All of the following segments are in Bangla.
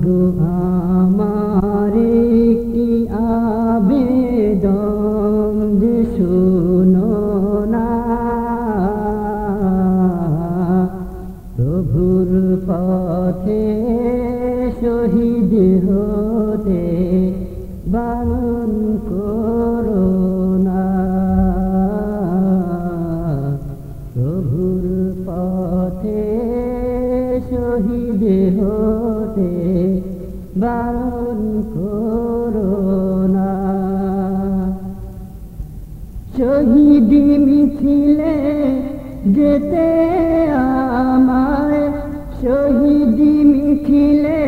শুধু আমার একটি আবেদন যে শুনো না। পথে শহীদ হতে বারণ করো না। প্রভুর পথে শহীদ হতে বারণ করো না। শহীদ মিছিলে যেতে আমায় শহীদ মিছিলে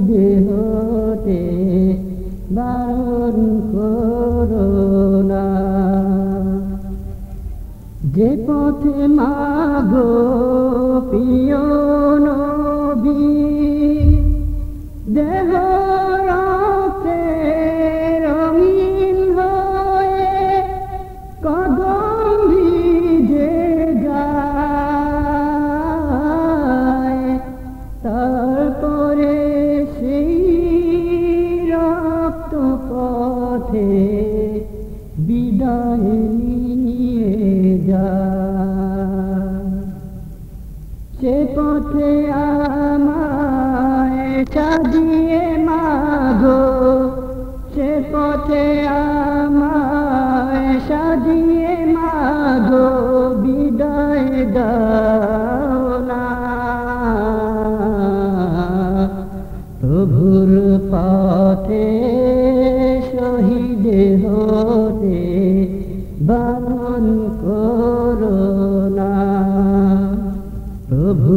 শহীদ হতে বারণ করোনা যে পথে মাগো প্রিয় নবী দেহ বিদায় নিয়ে যায় সে পথে আমায় সাজিয়ে মাগো। সে পথে আমায় সাজিয়ে মাগো। বিদায় দাও।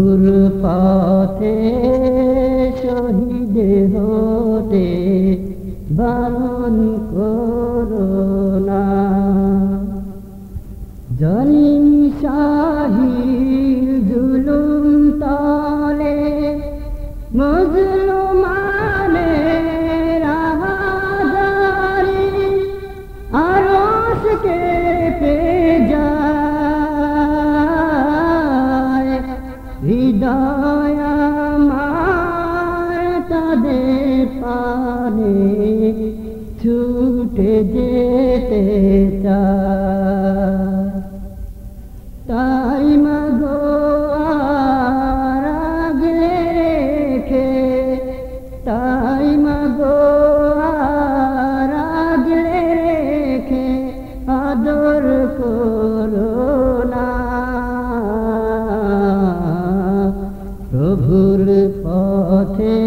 প্রভুর পথে শহীদ হতে বারণ করো না। জলিম জুলুম তলে মজলুমানে ছুটে যেতে তাই মাগো আগলে রেখে, তাই মাগো আগলে রেখে আদর করো না। প্রভুর পথে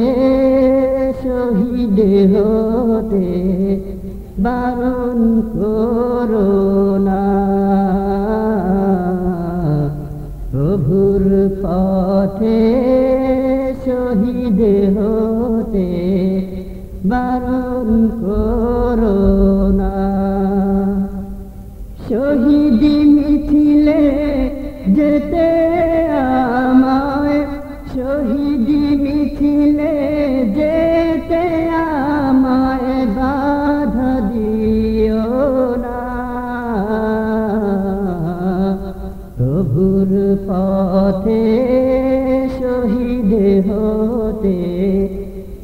প্রভুর পথে শহীদ হতে বারণ করো না শহীদ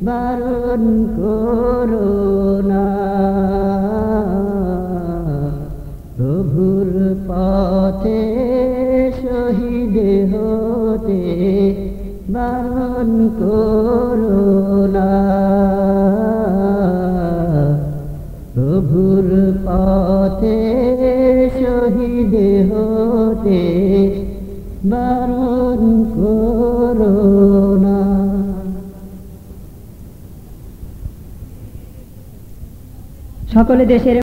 বারণ করো না প্রভুর পথে শহীদ হতে বারণ করো না প্রভুর পথে শহীদ হতে বারণ করো সকলে দেশের